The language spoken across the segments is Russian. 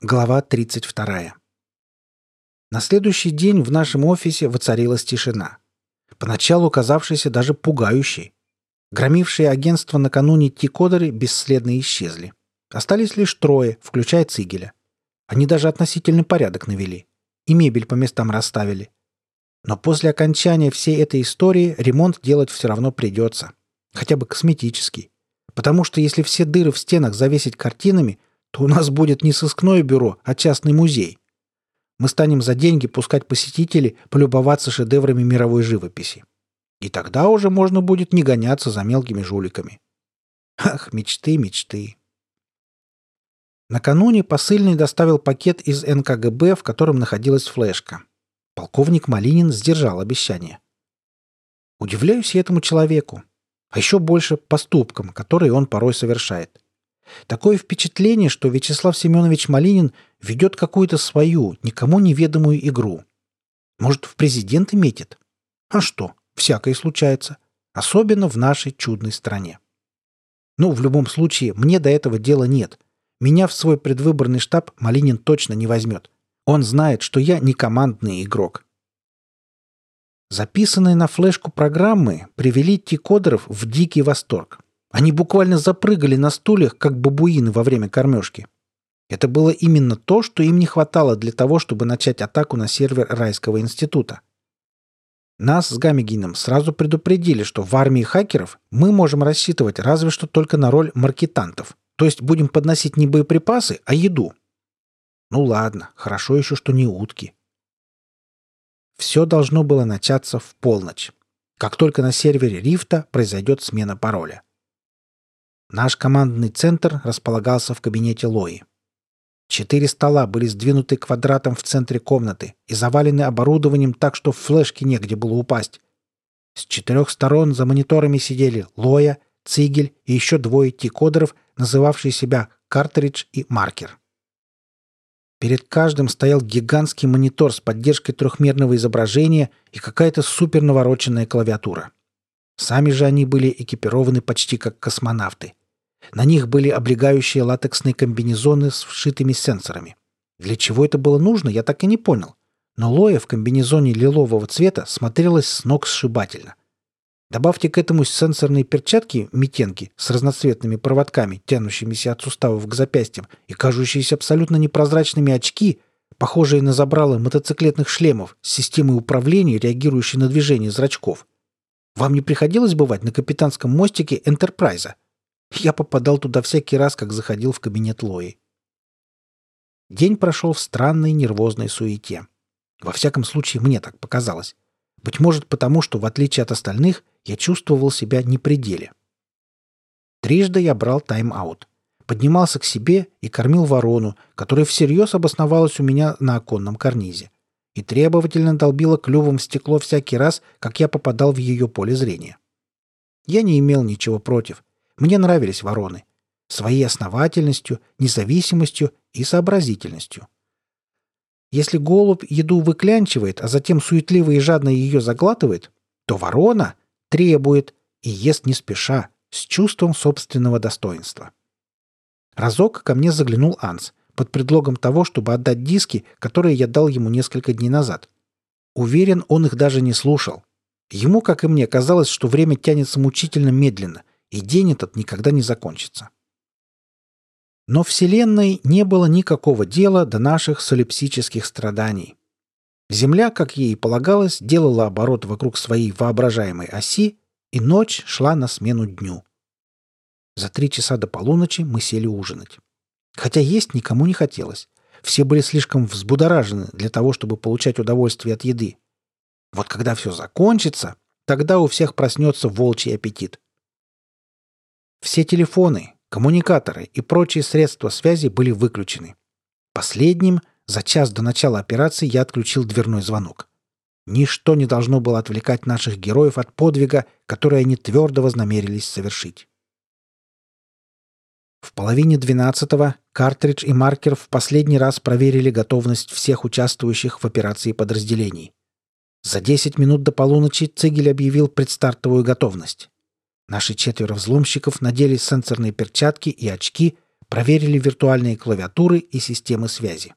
Глава 32. На следующий день в нашем офисе воцарилась тишина. Поначалу казавшаяся даже пугающей. Громившие агентство накануне Тикодеры бесследно исчезли. Остались лишь трое, включая Цигеля. Они даже относительный порядок навели. И мебель по местам расставили. Но после окончания всей этой истории ремонт делать все равно придется. Хотя бы косметический. Потому что если все дыры в стенах завесить картинами, то у нас будет не сыскное бюро, а частный музей. Мы станем за деньги пускать посетителей полюбоваться шедеврами мировой живописи. И тогда уже можно будет не гоняться за мелкими жуликами. Ах, мечты, мечты. Накануне посыльный доставил пакет из НКГБ, в котором находилась флешка. Полковник Малинин сдержал обещание. Удивляюсь я этому человеку, а еще больше поступкам, которые он порой совершает. Такое впечатление, что Вячеслав Семенович Малинин ведет какую-то свою, никому неведомую игру. Может, в президенты метит? А что, всякое случается. Особенно в нашей чудной стране. Ну, в любом случае, мне до этого дела нет. Меня в свой предвыборный штаб Малинин точно не возьмет. Он знает, что я не командный игрок. Записанные на флешку программы привели Тикодеров в дикий восторг. Они буквально запрыгали на стульях, как бабуины во время кормежки. Это было именно то, что им не хватало для того, чтобы начать атаку на сервер Райского института. Нас с Гамигином сразу предупредили, что в армии хакеров мы можем рассчитывать разве что только на роль маркетантов, то есть будем подносить не боеприпасы, а еду. Ну ладно, хорошо еще, что не утки. Все должно было начаться в полночь, как только на сервере Рифта произойдет смена пароля. Наш командный центр располагался в кабинете Лои. Четыре стола были сдвинуты квадратом в центре комнаты и завалены оборудованием так, что в флешке негде было упасть. С четырех сторон за мониторами сидели Лоя, Цигель и еще двое тикодеров, называвшие себя Картридж и Маркер. Перед каждым стоял гигантский монитор с поддержкой трехмерного изображения и какая-то супер навороченная клавиатура. Сами же они были экипированы почти как космонавты. На них были облегающие латексные комбинезоны с вшитыми сенсорами. Для чего это было нужно, я так и не понял. Но Лоя в комбинезоне лилового цвета смотрелась с ног сшибательно. Добавьте к этому сенсорные перчатки-метенки с разноцветными проводками, тянущимися от суставов к запястьям, и кажущиеся абсолютно непрозрачными очки, похожие на забралы мотоциклетных шлемов с системой управления, реагирующей на движение зрачков. Вам не приходилось бывать на капитанском мостике Энтерпрайза? Я попадал туда всякий раз, как заходил в кабинет Лои. День прошел в странной нервозной суете. Во всяком случае, мне так показалось. Быть может, потому что, в отличие от остальных, я чувствовал себя не при деле. Трижды я брал тайм-аут. Поднимался к себе и кормил ворону, которая всерьез обосновалась у меня на оконном карнизе и требовательно долбила клювом в стекло всякий раз, как я попадал в ее поле зрения. Я не имел ничего против. Мне нравились вороны. Своей основательностью, независимостью и сообразительностью. Если голубь еду выклянчивает, а затем суетливо и жадно ее заглатывает, то ворона требует и ест не спеша, с чувством собственного достоинства. Разок ко мне заглянул Анс под предлогом того, чтобы отдать диски, которые я дал ему несколько дней назад. Уверен, он их даже не слушал. Ему, как и мне, казалось, что время тянется мучительно медленно, и день этот никогда не закончится. Но Вселенной не было никакого дела до наших солипсических страданий. Земля, как ей и полагалось, делала оборот вокруг своей воображаемой оси, и ночь шла на смену дню. За три часа до полуночи мы сели ужинать. Хотя есть никому не хотелось. Все были слишком взбудоражены для того, чтобы получать удовольствие от еды. Вот когда все закончится, тогда у всех проснется волчий аппетит. Все телефоны, коммуникаторы и прочие средства связи были выключены. Последним, за час до начала операции, я отключил дверной звонок. Ничто не должно было отвлекать наших героев от подвига, который они твердо вознамерились совершить. В половине двенадцатого картридж и маркер в последний раз проверили готовность всех участвующих в операции подразделений. За 10 минут до полуночи Цигель объявил предстартовую готовность. Наши четверо взломщиков надели сенсорные перчатки и очки, проверили виртуальные клавиатуры и системы связи.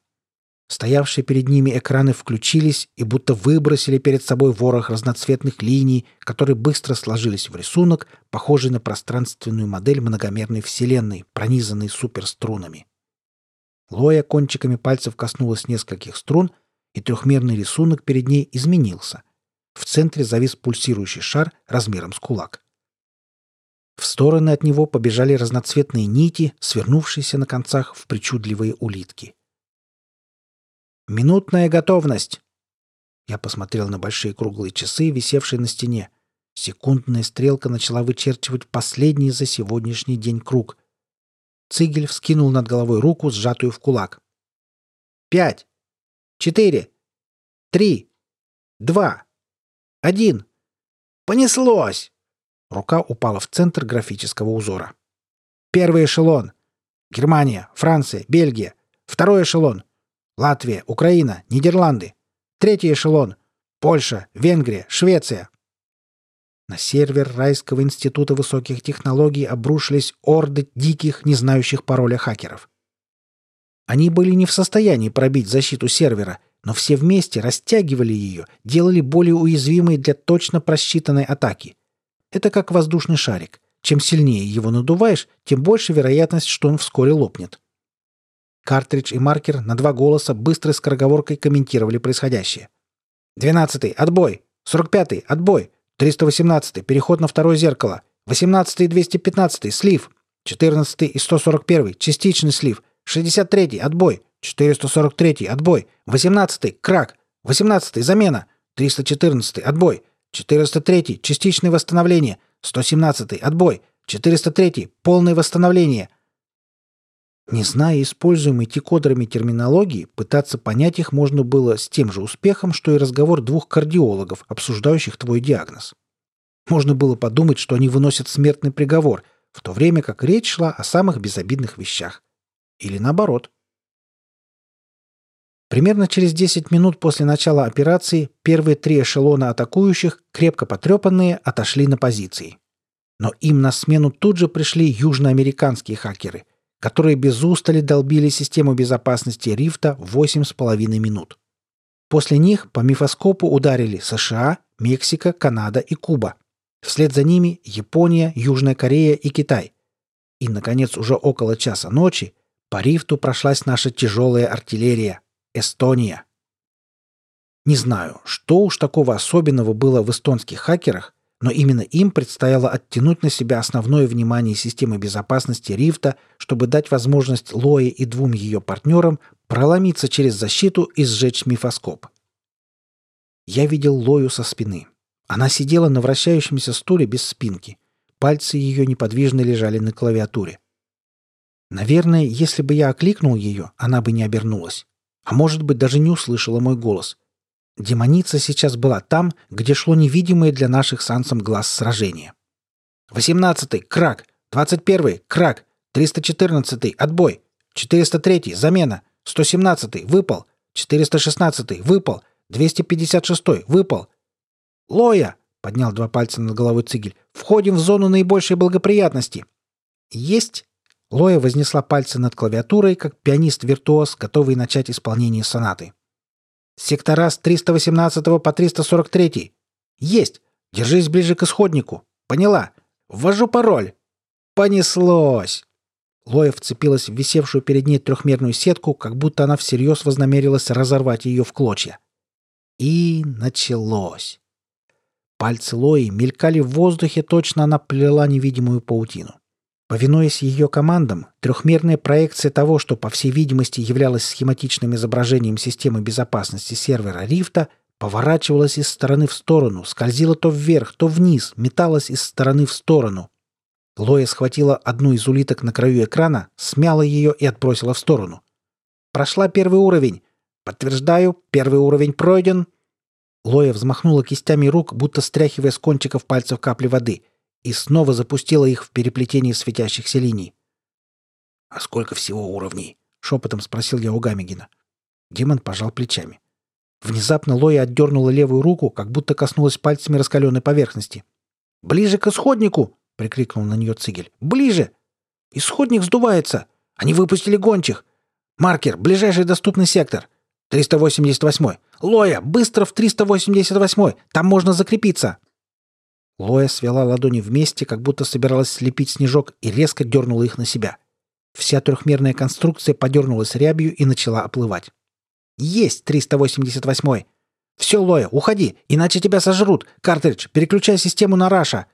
Стоявшие перед ними экраны включились и будто выбросили перед собой ворох разноцветных линий, которые быстро сложились в рисунок, похожий на пространственную модель многомерной вселенной, пронизанной суперструнами. Лоя кончиками пальцев коснулась нескольких струн, и трехмерный рисунок перед ней изменился. В центре завис пульсирующий шар размером с кулак. В стороны от него побежали разноцветные нити, свернувшиеся на концах в причудливые улитки. «Минутная готовность!» Я посмотрел на большие круглые часы, висевшие на стене. Секундная стрелка начала вычерчивать последний за сегодняшний день круг. Цигель вскинул над головой руку, сжатую в кулак. «Пять! Четыре! Три! Два! Один! Понеслось!» Рука упала в центр графического узора. «Первый эшелон! Германия, Франция, Бельгия! Второй эшелон! Латвия, Украина, Нидерланды. Третий эшелон. Польша, Венгрия, Швеция. На сервер Райского института высоких технологий обрушились орды диких, не знающих пароля хакеров. Они были не в состоянии пробить защиту сервера, но все вместе растягивали ее, делали более уязвимой для точно просчитанной атаки. Это как воздушный шарик. Чем сильнее его надуваешь, тем больше вероятность, что он вскоре лопнет. Картридж и маркер на два голоса быстрой скороговоркой комментировали происходящее. «Двенадцатый, отбой! Сорок пятый, отбой! Триста восемнадцатый, переход на второе зеркало! Восемнадцатый и двести пятнадцатый, слив! Четырнадцатый и сто сорок первый, частичный слив! Шестьдесят третий, отбой! Четыреста сорок третий, отбой! Восемнадцатый, крак! Восемнадцатый, замена! Триста четырнадцатый, отбой! Четыреста третий, частичное восстановление! Сто семнадцатый, отбой! Четыреста третий, полное восстановление!» Не зная используемой тикодерами терминологии, пытаться понять их можно было с тем же успехом, что и разговор двух кардиологов, обсуждающих твой диагноз. Можно было подумать, что они выносят смертный приговор, в то время как речь шла о самых безобидных вещах. Или наоборот. Примерно через 10 минут после начала операции первые три эшелона атакующих, крепко потрепанные, отошли на позиции. Но им на смену тут же пришли южноамериканские хакеры, которые без устали долбили систему безопасности рифта 8,5 минут. После них по мифоскопу ударили США, Мексика, Канада и Куба. Вслед за ними Япония, Южная Корея и Китай. И, наконец, уже около часа ночи по рифту прошлась наша тяжелая артиллерия – Эстония. Не знаю, что уж такого особенного было в эстонских хакерах, но именно им предстояло оттянуть на себя основное внимание системы безопасности Рифта, чтобы дать возможность Лое и двум ее партнерам проломиться через защиту и сжечь мифоскоп. Я видел Лою со спины. Она сидела на вращающемся стуле без спинки. Пальцы ее неподвижно лежали на клавиатуре. Наверное, если бы я окликнул ее, она бы не обернулась. А может быть, даже не услышала мой голос. Демоница сейчас была там, где шло невидимое для наших сансом глаз сражение. «Восемнадцатый — крак! Двадцать первый — крак! Триста четырнадцатый — отбой! Четыреста третий — замена! Сто семнадцатый — выпал! Четыреста шестнадцатый — выпал! Двести пятьдесят шестой — выпал! Лоя!» — поднял два пальца над головой Цигель. «Входим в зону наибольшей благоприятности!» «Есть!» Лоя вознесла пальцы над клавиатурой, как пианист-виртуоз, готовый начать исполнение сонаты. Сектора с 318 по 343. Есть. Держись ближе к исходнику. Поняла. Ввожу пароль. Понеслось. Лоя вцепилась в висевшую перед ней трехмерную сетку, как будто она всерьез вознамерилась разорвать ее в клочья. И началось. Пальцы Лои мелькали в воздухе, точно она плела невидимую паутину. Повинуясь ее командам, трехмерная проекция того, что, по всей видимости, являлось схематичным изображением системы безопасности сервера Рифта, поворачивалась из стороны в сторону, скользила то вверх, то вниз, металась из стороны в сторону. Лоя схватила одну из улиток на краю экрана, смяла ее и отбросила в сторону. «Прошла первый уровень. Подтверждаю, первый уровень пройден». Лоя взмахнула кистями рук, будто стряхивая с кончиков пальцев капли воды – и снова запустила их в переплетение светящихся линий. «А сколько всего уровней?» — шепотом спросил я у Гамигина. Демон пожал плечами. Внезапно Лоя отдернула левую руку, как будто коснулась пальцами раскаленной поверхности. «Ближе к исходнику!» — прикрикнул на нее Цигель. «Ближе! Исходник сдувается! Они выпустили гончих! Маркер, ближайший доступный сектор. 388. Лоя, быстро в 388. Там можно закрепиться. Лоя свела ладони вместе, как будто собиралась слепить снежок, и резко дернула их на себя. Вся трехмерная конструкция подернулась рябью и начала оплывать. «Есть 388-й! Все, Лоя, уходи, иначе тебя сожрут! Картридж, переключай систему на Раша!»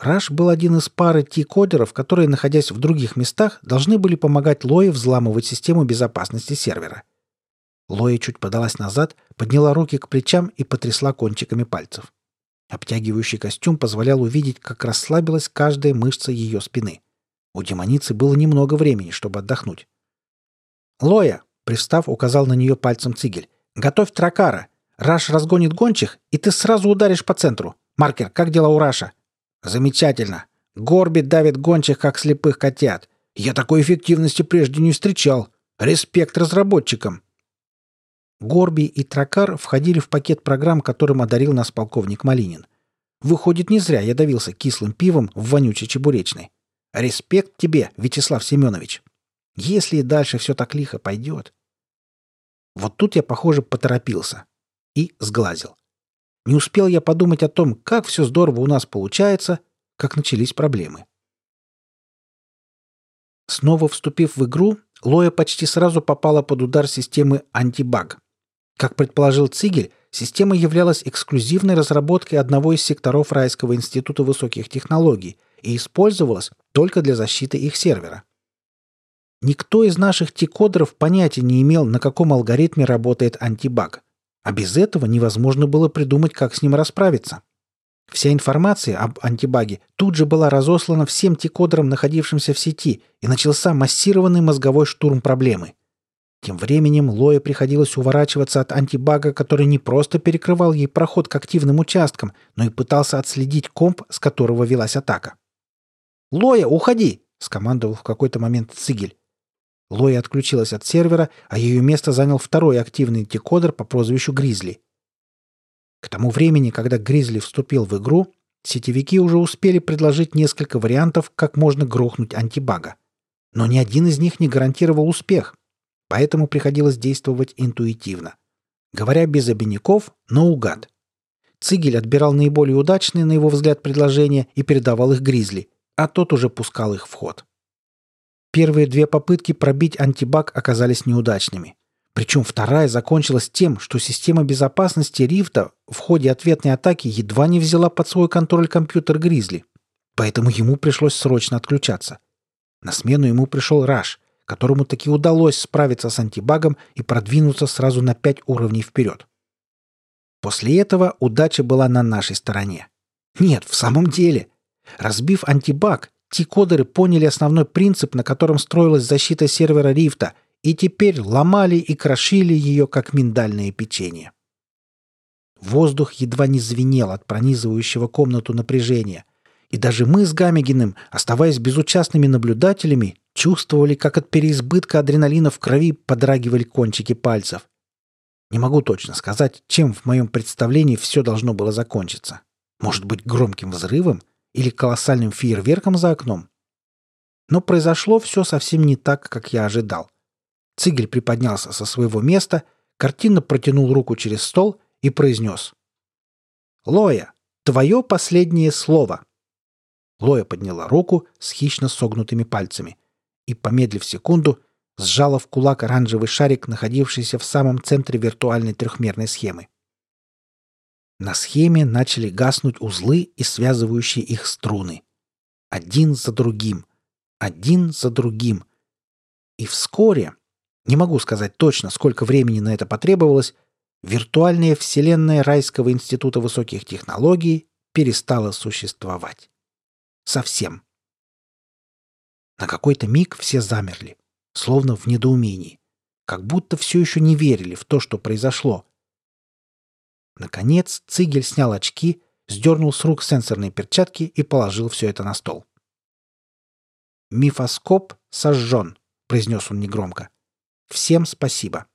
Раш был один из пары T-кодеров, которые, находясь в других местах, должны были помогать Лое взламывать систему безопасности сервера. Лоя чуть подалась назад, подняла руки к плечам и потрясла кончиками пальцев. Обтягивающий костюм позволял увидеть, как расслабилась каждая мышца ее спины. У демоницы было немного времени, чтобы отдохнуть. «Лоя!» — пристав, указал на нее пальцем цигель. «Готовь тракара! Раш разгонит гончих, и ты сразу ударишь по центру. Маркер, как дела у Раша?» Замечательно. Горби давит гончих, как слепых котят. Я такой эффективности прежде не встречал. Респект разработчикам. Горби и Тракар входили в пакет программ, которым одарил нас полковник Малинин. Выходит, не зря я давился кислым пивом в вонючей чебуречной. Респект тебе, Вячеслав Семенович. Если и дальше все так лихо пойдет. Вот тут я, похоже, поторопился. И сглазил. Не успел я подумать о том, как все здорово у нас получается, как начались проблемы. Снова вступив в игру, Лоя почти сразу попала под удар системы антибаг. Как предположил Цигель, система являлась эксклюзивной разработкой одного из секторов Райского института высоких технологий и использовалась только для защиты их сервера. Никто из наших тикодеров понятия не имел, на каком алгоритме работает антибаг. А без этого невозможно было придумать, как с ним расправиться. Вся информация об антибаге тут же была разослана всем тикодерам, находившимся в сети, и начался массированный мозговой штурм проблемы. Тем временем Лое приходилось уворачиваться от антибага, который не просто перекрывал ей проход к активным участкам, но и пытался отследить комп, с которого велась атака. «Лоя, уходи!» — скомандовал в какой-то момент Цигель. Лоя отключилась от сервера, а ее место занял второй активный декодер по прозвищу Гризли. К тому времени, когда Гризли вступил в игру, сетевики уже успели предложить несколько вариантов, как можно грохнуть антибага. Но ни один из них не гарантировал успех, поэтому приходилось действовать интуитивно. Говоря без обиняков, но угад. Цигель отбирал наиболее удачные, на его взгляд, предложения и передавал их Гризли, а тот уже пускал их в ход. Первые две попытки пробить антибаг оказались неудачными. Причем вторая закончилась тем, что система безопасности Рифта в ходе ответной атаки едва не взяла под свой контроль компьютер Гризли. Поэтому ему пришлось срочно отключаться. На смену ему пришел Раш, которому таки удалось справиться с антибагом и продвинуться сразу на пять уровней вперед. После этого удача была на нашей стороне. Нет, в самом деле. Разбив антибаг, T-кодеры поняли основной принцип, на котором строилась защита сервера Рифта, и теперь ломали и крошили ее, как миндальное печенье. Воздух едва не звенел от пронизывающего комнату напряжения, и даже мы с Гамегиным, оставаясь безучастными наблюдателями, чувствовали, как от переизбытка адреналина в крови подрагивали кончики пальцев. Не могу точно сказать, чем в моем представлении все должно было закончиться. Может быть, громким взрывом – или колоссальным фейерверком за окном. Но произошло все совсем не так, как я ожидал. Цигель приподнялся со своего места, картинно протянул руку через стол и произнес. «Лоя, твое последнее слово!» Лоя подняла руку с хищно согнутыми пальцами и, помедлив секунду, сжала в кулак оранжевый шарик, находившийся в самом центре виртуальной трехмерной схемы. На схеме начали гаснуть узлы и связывающие их струны. Один за другим. Один за другим. И вскоре, не могу сказать точно, сколько времени на это потребовалось, виртуальная вселенная Райского института высоких технологий перестала существовать. Совсем. На какой-то миг все замерли, словно в недоумении, как будто все еще не верили в то, что произошло, Наконец Цигель снял очки, сдернул с рук сенсорные перчатки и положил все это на стол. «Мифоскоп сожжен», — произнес он негромко. «Всем спасибо».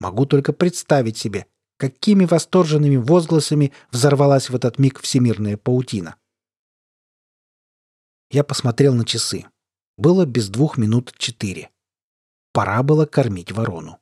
Могу только представить себе, какими восторженными возгласами взорвалась в этот миг всемирная паутина. Я посмотрел на часы. Было без двух минут четыре. Пора было кормить ворону.